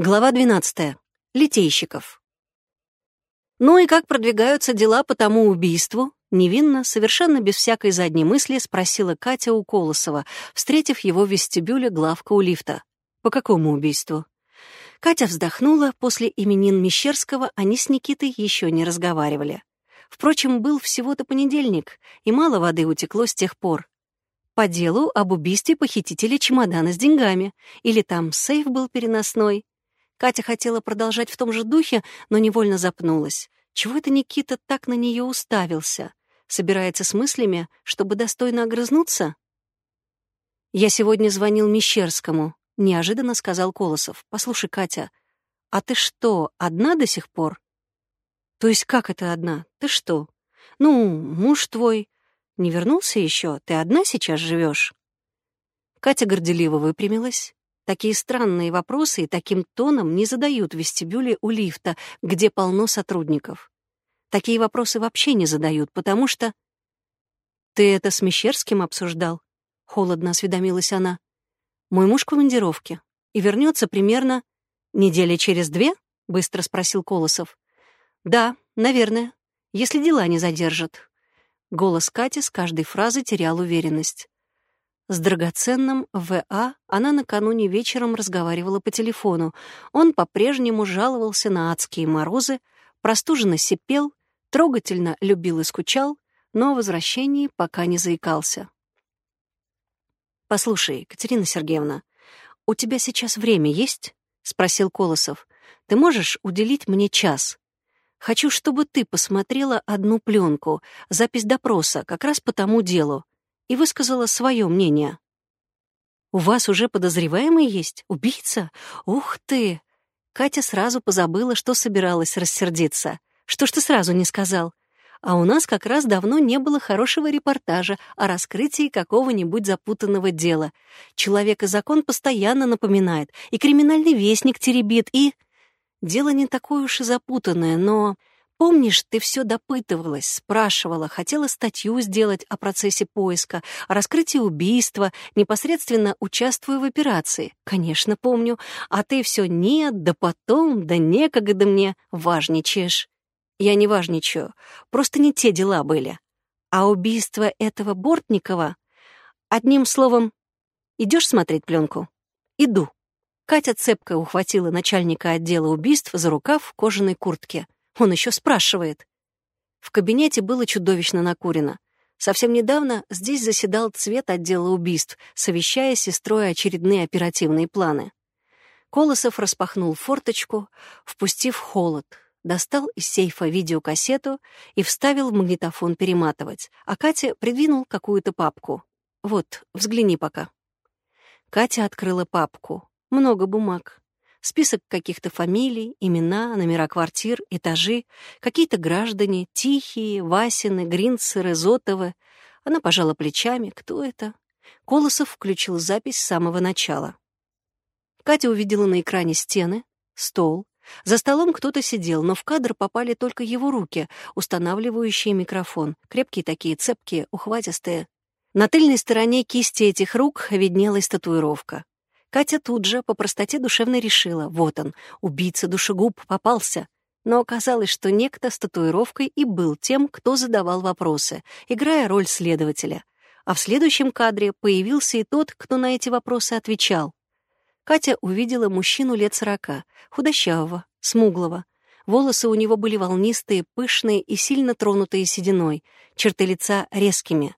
Глава 12. Литейщиков. Ну и как продвигаются дела по тому убийству? Невинно, совершенно без всякой задней мысли, спросила Катя у Колосова, встретив его в вестибюле главка у лифта. По какому убийству? Катя вздохнула, после именин Мещерского они с Никитой еще не разговаривали. Впрочем, был всего-то понедельник, и мало воды утекло с тех пор. По делу об убийстве похитителя чемодана с деньгами, или там сейф был переносной, Катя хотела продолжать в том же духе, но невольно запнулась. Чего это Никита так на нее уставился? Собирается с мыслями, чтобы достойно огрызнуться? «Я сегодня звонил Мещерскому», — неожиданно сказал Колосов. «Послушай, Катя, а ты что, одна до сих пор?» «То есть как это одна? Ты что? Ну, муж твой не вернулся еще? Ты одна сейчас живешь?» Катя горделиво выпрямилась, Такие странные вопросы и таким тоном не задают в вестибюле у лифта, где полно сотрудников. Такие вопросы вообще не задают, потому что... «Ты это с Мещерским обсуждал?» — холодно осведомилась она. «Мой муж в командировке и вернется примерно недели через две?» — быстро спросил Колосов. «Да, наверное, если дела не задержат». Голос Кати с каждой фразы терял уверенность. С драгоценным В.А. она накануне вечером разговаривала по телефону. Он по-прежнему жаловался на адские морозы, простуженно сипел, трогательно любил и скучал, но о возвращении пока не заикался. «Послушай, Катерина Сергеевна, у тебя сейчас время есть?» — спросил Колосов. «Ты можешь уделить мне час? Хочу, чтобы ты посмотрела одну пленку, запись допроса, как раз по тому делу и высказала свое мнение. «У вас уже подозреваемый есть? Убийца? Ух ты!» Катя сразу позабыла, что собиралась рассердиться. «Что ж ты сразу не сказал?» А у нас как раз давно не было хорошего репортажа о раскрытии какого-нибудь запутанного дела. Человек и закон постоянно напоминает, и криминальный вестник теребит, и... Дело не такое уж и запутанное, но Помнишь, ты все допытывалась, спрашивала, хотела статью сделать о процессе поиска, о раскрытии убийства, непосредственно участвуя в операции? Конечно, помню. А ты все нет, да потом, да некогда мне, важничаешь. Я не важничаю, просто не те дела были. А убийство этого Бортникова... Одним словом, идешь смотреть пленку? Иду. Катя цепко ухватила начальника отдела убийств за рукав в кожаной куртке. Он еще спрашивает. В кабинете было чудовищно накурено. Совсем недавно здесь заседал цвет отдела убийств, совещая с сестрой очередные оперативные планы. Колосов распахнул форточку, впустив холод, достал из сейфа видеокассету и вставил в магнитофон перематывать, а Катя придвинул какую-то папку. «Вот, взгляни пока». Катя открыла папку. Много бумаг. Список каких-то фамилий, имена, номера квартир, этажи, какие-то граждане, Тихие, Васины, Гринцеры, Зотовы. Она пожала плечами. Кто это? Колосов включил запись с самого начала. Катя увидела на экране стены, стол. За столом кто-то сидел, но в кадр попали только его руки, устанавливающие микрофон. Крепкие такие, цепкие, ухватистые. На тыльной стороне кисти этих рук виднелась татуировка. Катя тут же по простоте душевной решила, вот он, убийца-душегуб попался. Но оказалось, что некто с татуировкой и был тем, кто задавал вопросы, играя роль следователя. А в следующем кадре появился и тот, кто на эти вопросы отвечал. Катя увидела мужчину лет сорока, худощавого, смуглого. Волосы у него были волнистые, пышные и сильно тронутые сединой, черты лица резкими.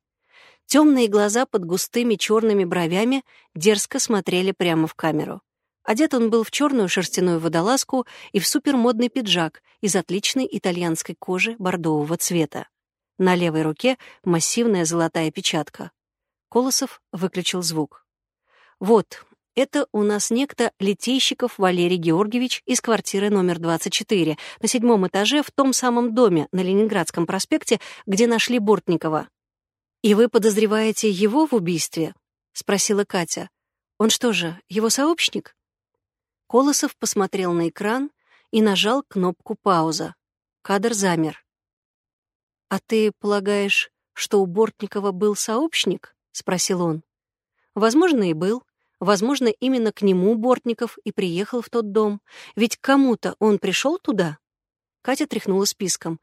Темные глаза под густыми черными бровями дерзко смотрели прямо в камеру. Одет он был в черную шерстяную водолазку и в супермодный пиджак из отличной итальянской кожи бордового цвета. На левой руке массивная золотая печатка. Колосов выключил звук. «Вот, это у нас некто Литейщиков Валерий Георгиевич из квартиры номер 24 на седьмом этаже в том самом доме на Ленинградском проспекте, где нашли Бортникова. «И вы подозреваете его в убийстве?» — спросила Катя. «Он что же, его сообщник?» Колосов посмотрел на экран и нажал кнопку «Пауза». Кадр замер. «А ты полагаешь, что у Бортникова был сообщник?» — спросил он. «Возможно, и был. Возможно, именно к нему Бортников и приехал в тот дом. Ведь кому-то он пришел туда? Катя тряхнула списком.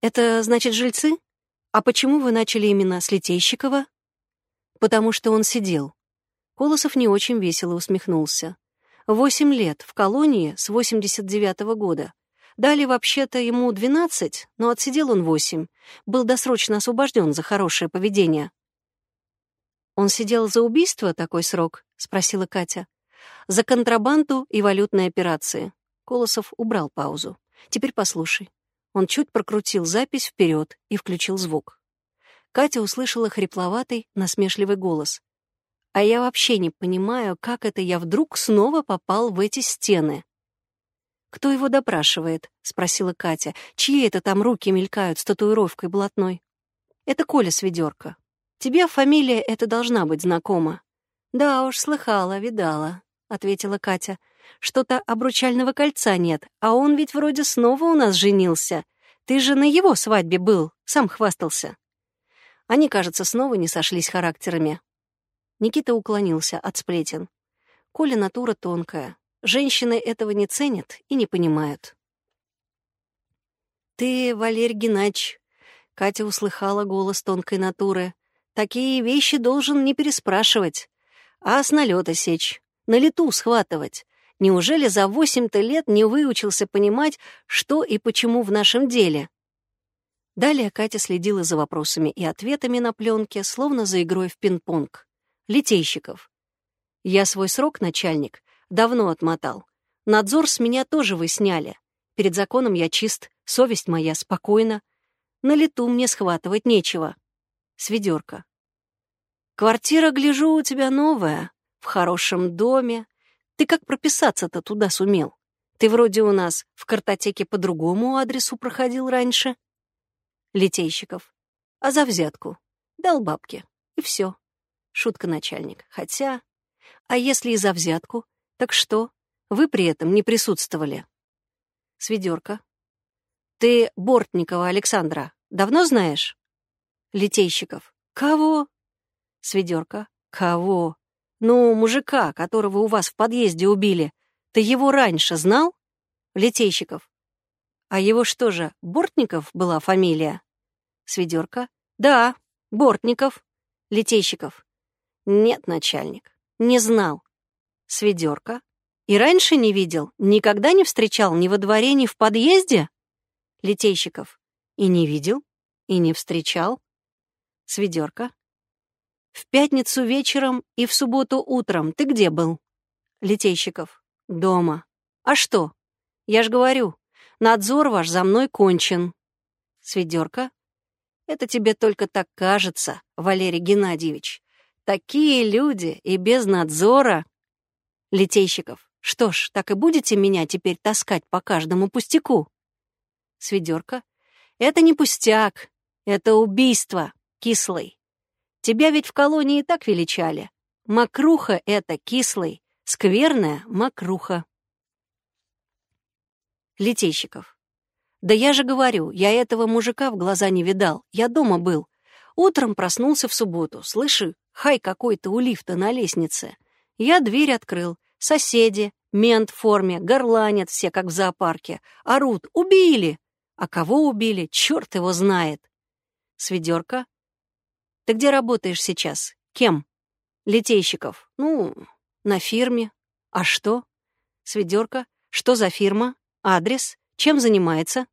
«Это значит жильцы? А почему вы начали именно с Литейщикова?» «Потому что он сидел». Колосов не очень весело усмехнулся. «Восемь лет в колонии с 89-го года. Дали вообще-то ему 12, но отсидел он восемь. Был досрочно освобожден за хорошее поведение». «Он сидел за убийство такой срок?» — спросила Катя. «За контрабанду и валютные операции». Колосов убрал паузу. «Теперь послушай». Он чуть прокрутил запись вперед и включил звук. Катя услышала хрипловатый, насмешливый голос. «А я вообще не понимаю, как это я вдруг снова попал в эти стены». «Кто его допрашивает?» — спросила Катя. «Чьи это там руки мелькают с татуировкой блатной?» «Это Коля Сведерка. Тебе фамилия эта должна быть знакома». «Да уж, слыхала, видала», — ответила Катя. «Что-то обручального кольца нет, а он ведь вроде снова у нас женился. Ты же на его свадьбе был, сам хвастался». Они, кажется, снова не сошлись характерами. Никита уклонился от сплетен. Коля натура тонкая. Женщины этого не ценят и не понимают. «Ты, Валерий Геннадьевич», — Катя услыхала голос тонкой натуры, «такие вещи должен не переспрашивать а с налета сечь, на лету схватывать. Неужели за восемь-то лет не выучился понимать, что и почему в нашем деле? Далее Катя следила за вопросами и ответами на пленке, словно за игрой в пинг-понг. Литейщиков. Я свой срок, начальник, давно отмотал. Надзор с меня тоже вы сняли. Перед законом я чист, совесть моя спокойна. На лету мне схватывать нечего. Сведерка. Квартира, гляжу, у тебя новая, в хорошем доме. Ты как прописаться-то туда сумел? Ты вроде у нас в картотеке по другому адресу проходил раньше. Литейщиков. А за взятку? Дал бабки. И все. Шутка начальник. Хотя... А если и за взятку? Так что? Вы при этом не присутствовали. Сведерка. Ты Бортникова Александра давно знаешь? Литейщиков. Кого? Сведерка. Кого? Ну, мужика, которого у вас в подъезде убили. Ты его раньше знал? Литейщиков. А его что же, Бортников была фамилия? Сведерка. Да, Бортников. Литейщиков. Нет, начальник, не знал. Сведерка. И раньше не видел, никогда не встречал ни во дворе, ни в подъезде? Литейщиков. И не видел, и не встречал. Сведерка. В пятницу вечером и в субботу утром ты где был? Литейщиков. Дома. А что? Я ж говорю, надзор ваш за мной кончен. Сведерка. Это тебе только так кажется, Валерий Геннадьевич. Такие люди и без надзора. Литейщиков. Что ж, так и будете меня теперь таскать по каждому пустяку? Сведерка. Это не пустяк. Это убийство. Кислый. Тебя ведь в колонии так величали. Макруха — это кислый, скверная макруха. Летейщиков. Да я же говорю, я этого мужика в глаза не видал, я дома был. Утром проснулся в субботу, слыши, хай какой-то у лифта на лестнице. Я дверь открыл, соседи, мент в форме, горланят все, как в зоопарке, орут, убили. А кого убили, черт его знает. Сведерка ты где работаешь сейчас? Кем? Литейщиков. Ну, на фирме. А что? Сведерка. Что за фирма? Адрес? Чем занимается?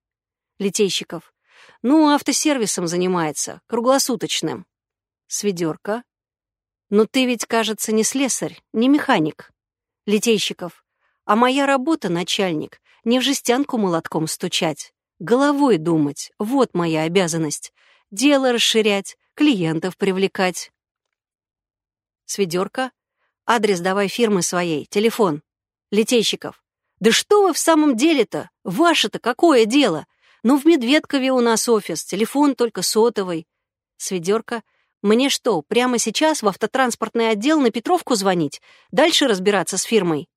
Литейщиков. Ну, автосервисом занимается, круглосуточным. Сведерка. Но ты ведь, кажется, не слесарь, не механик. Литейщиков. А моя работа, начальник, не в жестянку молотком стучать. Головой думать, вот моя обязанность. Дело расширять, клиентов привлекать. Сведерка. Адрес давай фирмы своей, телефон. Литейщиков. Да что вы в самом деле-то? Ваше-то какое дело? Ну, в Медведкове у нас офис, телефон только сотовый. Сведерка. Мне что, прямо сейчас в автотранспортный отдел на Петровку звонить? Дальше разбираться с фирмой?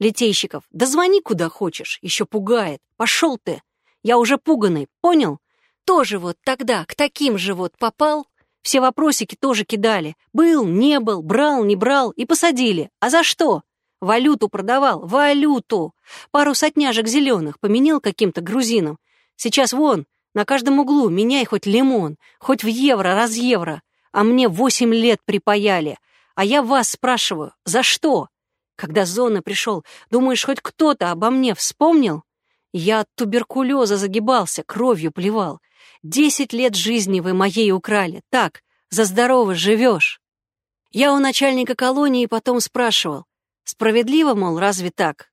Литейщиков. Да звони куда хочешь, еще пугает. Пошел ты. Я уже пуганый, понял? Тоже вот тогда к таким же вот попал, Все вопросики тоже кидали. Был, не был, брал, не брал и посадили. А за что? Валюту продавал, валюту. Пару сотняжек зеленых поменял каким-то грузинам. Сейчас вон, на каждом углу меняй хоть лимон, хоть в евро, раз евро. А мне восемь лет припаяли. А я вас спрашиваю, за что? Когда зона пришел, думаешь, хоть кто-то обо мне вспомнил? Я от туберкулеза загибался, кровью плевал. Десять лет жизни вы моей украли. Так, за здорово живешь. Я у начальника колонии потом спрашивал. Справедливо, мол, разве так?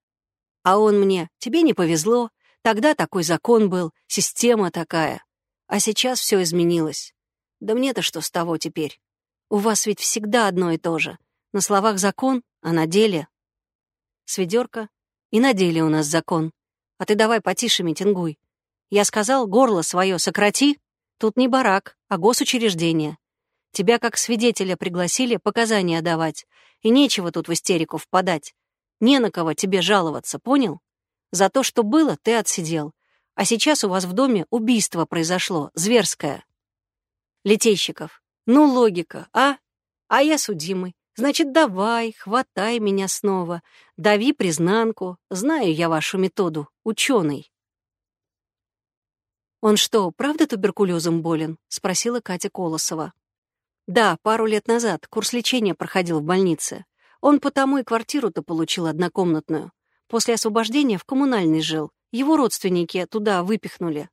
А он мне, тебе не повезло. Тогда такой закон был, система такая. А сейчас все изменилось. Да мне-то что с того теперь? У вас ведь всегда одно и то же. На словах закон, а на деле... Сведерка. И на деле у нас закон. А ты давай потише митингуй. Я сказал, горло свое сократи. Тут не барак, а госучреждение. Тебя как свидетеля пригласили показания давать. И нечего тут в истерику впадать. Не на кого тебе жаловаться, понял? За то, что было, ты отсидел. А сейчас у вас в доме убийство произошло, зверское. Летейщиков. Ну, логика, а? А я судимый. Значит, давай, хватай меня снова. Дави признанку. Знаю я вашу методу, ученый. «Он что, правда туберкулезом болен?» — спросила Катя Колосова. «Да, пару лет назад курс лечения проходил в больнице. Он потому и квартиру-то получил однокомнатную. После освобождения в коммунальный жил. Его родственники туда выпихнули.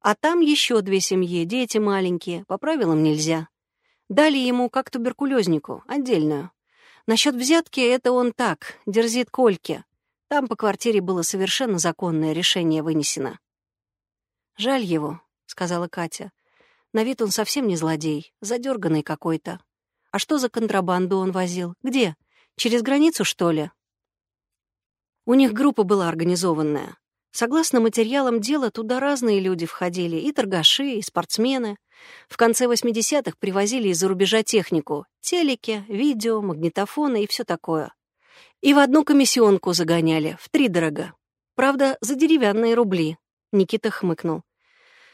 А там еще две семьи, дети маленькие, по правилам нельзя. Дали ему, как туберкулезнику, отдельную. Насчет взятки это он так, дерзит Кольке. Там по квартире было совершенно законное решение вынесено. «Жаль его», — сказала Катя. «На вид он совсем не злодей, задерганный какой-то. А что за контрабанду он возил? Где? Через границу, что ли?» У них группа была организованная. Согласно материалам дела, туда разные люди входили, и торгаши, и спортсмены. В конце 80-х привозили из-за рубежа технику — телеки, видео, магнитофоны и все такое. И в одну комиссионку загоняли, в три дорога. Правда, за деревянные рубли. Никита хмыкнул.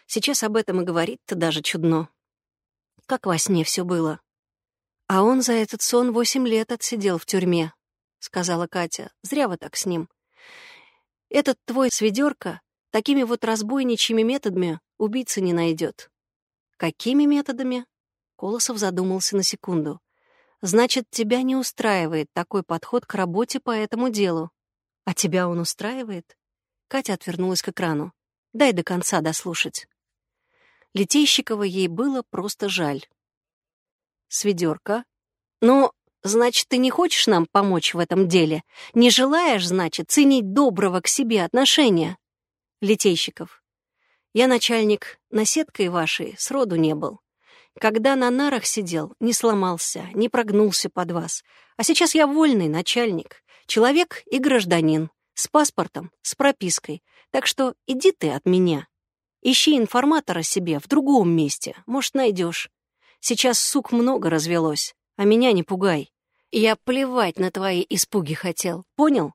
Сейчас об этом и говорить-то даже чудно. Как во сне все было. А он за этот сон восемь лет отсидел в тюрьме, — сказала Катя. Зря вы так с ним. Этот твой сведерка такими вот разбойничьими методами убийцы не найдет. Какими методами? Колосов задумался на секунду. Значит, тебя не устраивает такой подход к работе по этому делу. А тебя он устраивает? Катя отвернулась к экрану. Дай до конца дослушать. Летейщикова ей было просто жаль. Сведерка. Ну, значит, ты не хочешь нам помочь в этом деле? Не желаешь, значит, ценить доброго к себе отношения? Летейщиков. Я начальник наседкой вашей сроду не был. Когда на нарах сидел, не сломался, не прогнулся под вас. А сейчас я вольный начальник, человек и гражданин, с паспортом, с пропиской. Так что иди ты от меня. Ищи информатора себе в другом месте, может, найдешь. Сейчас сук много развелось, а меня не пугай. Я плевать на твои испуги хотел, понял?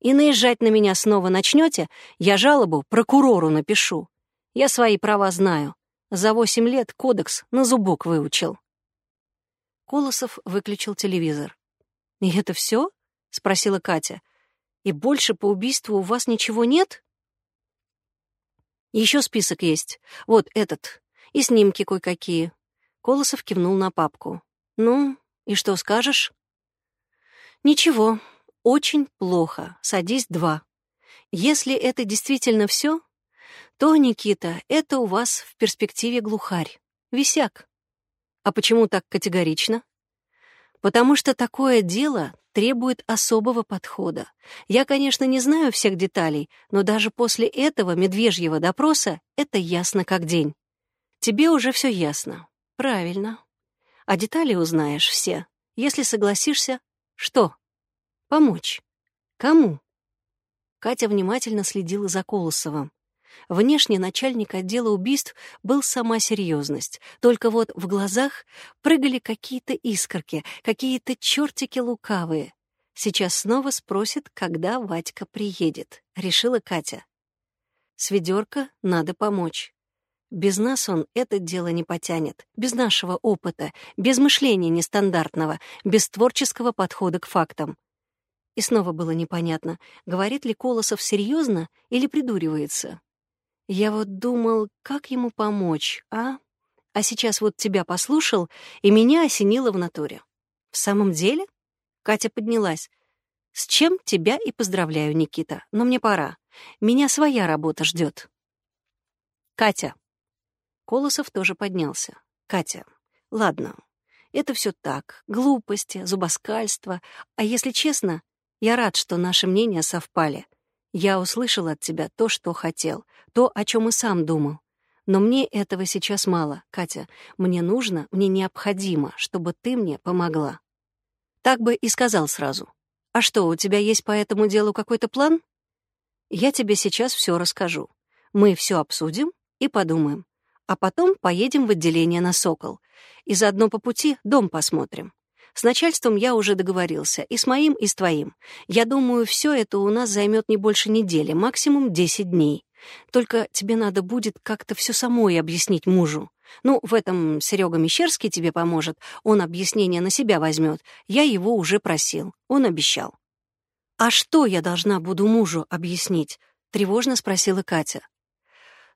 И наезжать на меня снова начнете, я жалобу прокурору напишу. Я свои права знаю. За восемь лет кодекс на зубок выучил. Колосов выключил телевизор. «И это все? спросила Катя. «И больше по убийству у вас ничего нет?» Еще список есть. Вот этот. И снимки кое-какие. Колосов кивнул на папку. Ну, и что скажешь? Ничего. Очень плохо. Садись два. Если это действительно все, то, Никита, это у вас в перспективе глухарь. Висяк. А почему так категорично? Потому что такое дело требует особого подхода. Я, конечно, не знаю всех деталей, но даже после этого медвежьего допроса это ясно как день. Тебе уже все ясно. Правильно. А детали узнаешь все. Если согласишься, что? Помочь. Кому? Катя внимательно следила за Колосовым. Внешне начальник отдела убийств был сама серьезность, только вот в глазах прыгали какие-то искорки, какие-то чертики лукавые. Сейчас снова спросит, когда Вадька приедет, решила Катя. С ведерка надо помочь. Без нас он это дело не потянет, без нашего опыта, без мышления нестандартного, без творческого подхода к фактам. И снова было непонятно, говорит ли Колосов серьезно или придуривается. Я вот думал, как ему помочь, а? А сейчас вот тебя послушал, и меня осенило в натуре. В самом деле? Катя поднялась. С чем тебя и поздравляю, Никита, но мне пора. Меня своя работа ждет. Катя. Колосов тоже поднялся. Катя, ладно, это все так, глупости, зубоскальство. А если честно, я рад, что наши мнения совпали. Я услышал от тебя то, что хотел, то, о чем и сам думал. Но мне этого сейчас мало, Катя. Мне нужно, мне необходимо, чтобы ты мне помогла. Так бы и сказал сразу. А что, у тебя есть по этому делу какой-то план? Я тебе сейчас все расскажу. Мы все обсудим и подумаем а потом поедем в отделение на «Сокол». И заодно по пути дом посмотрим. С начальством я уже договорился, и с моим, и с твоим. Я думаю, все это у нас займет не больше недели, максимум 10 дней. Только тебе надо будет как-то все самой объяснить мужу. Ну, в этом Серега Мещерский тебе поможет, он объяснение на себя возьмет. Я его уже просил, он обещал. «А что я должна буду мужу объяснить?» — тревожно спросила Катя.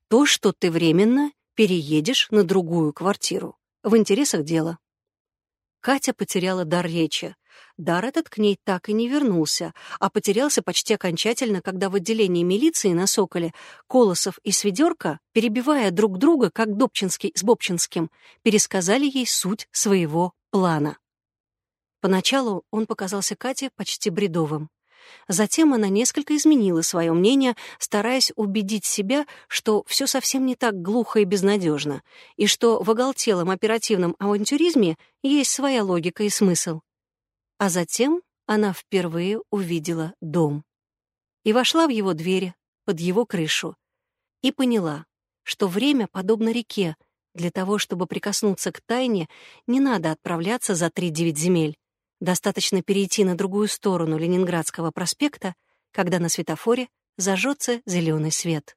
«То, что ты временно переедешь на другую квартиру. В интересах дела. Катя потеряла дар речи. Дар этот к ней так и не вернулся, а потерялся почти окончательно, когда в отделении милиции на Соколе Колосов и Сведерка, перебивая друг друга, как Добчинский с Бобчинским, пересказали ей суть своего плана. Поначалу он показался Кате почти бредовым. Затем она несколько изменила свое мнение, стараясь убедить себя, что все совсем не так глухо и безнадежно, и что в оголтелом оперативном авантюризме есть своя логика и смысл. А затем она впервые увидела дом. И вошла в его двери, под его крышу, и поняла, что время подобно реке, для того, чтобы прикоснуться к тайне, не надо отправляться за три-девять земель. Достаточно перейти на другую сторону Ленинградского проспекта, когда на светофоре зажжется зеленый свет.